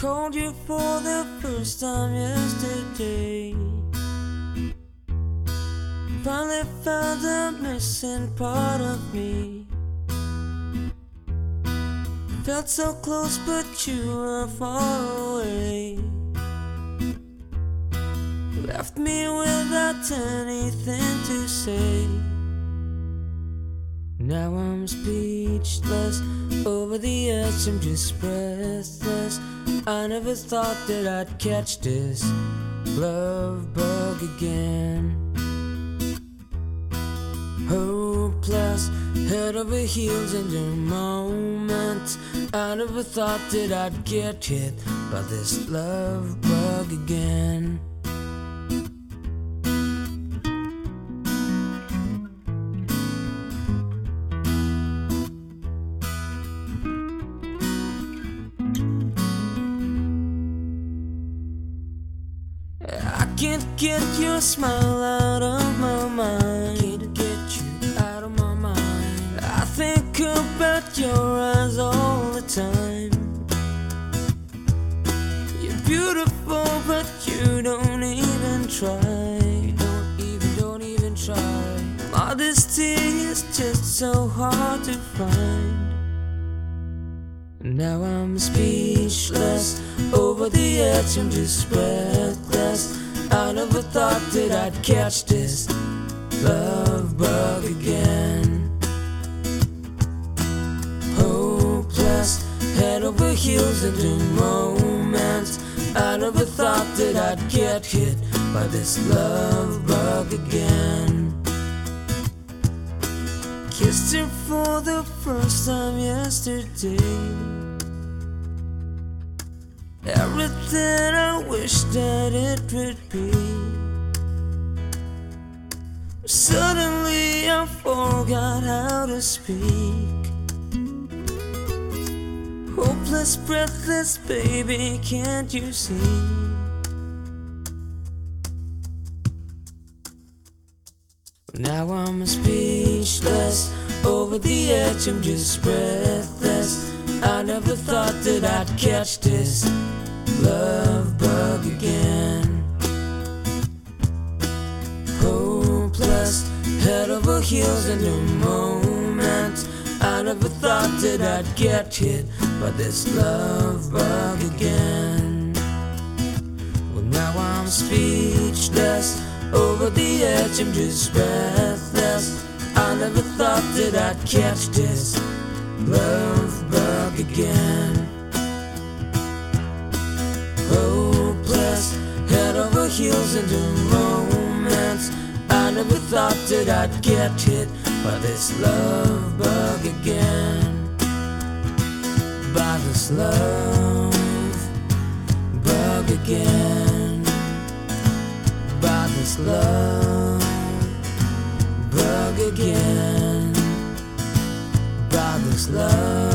called you for the first time yesterday. Finally found the missing part of me. Felt so close, but you were far away. Left me without anything to say. Now I'm speechless, over the edge, I'm just breathless. I never thought that I'd catch this love bug again. Hopeless, head over heels in the moment. I never thought that I'd get hit by this love bug again. Can't get your smile out of my mind. Can't get you out of my mind. I think about your eyes all the time. You're beautiful, but you don't even try. You don't even, don't even try. Modesty is just so hard to find. Now I'm speechless, over the edge, I'm just I'd catch this love bug again. Hopeless, head over heels in the moment. I never thought that I'd get hit by this love bug again. Kissed her for the first time yesterday. Everything I wish that it would be. Suddenly I forgot how to speak. Hopeless, breathless, baby, can't you see? Now I'm speechless, over the edge, I'm just breathless. I never thought that I'd catch this love bug again. Heels in a moment. I never thought that I'd get hit by this love bug again. Well, now I'm speechless, over the edge, I'm just breathless. I never thought that I'd catch this love bug again. Hopeless, head over heels in the moment. I never thought that I'd get hit by this love bug again. By this love bug again. By this love bug again by this love.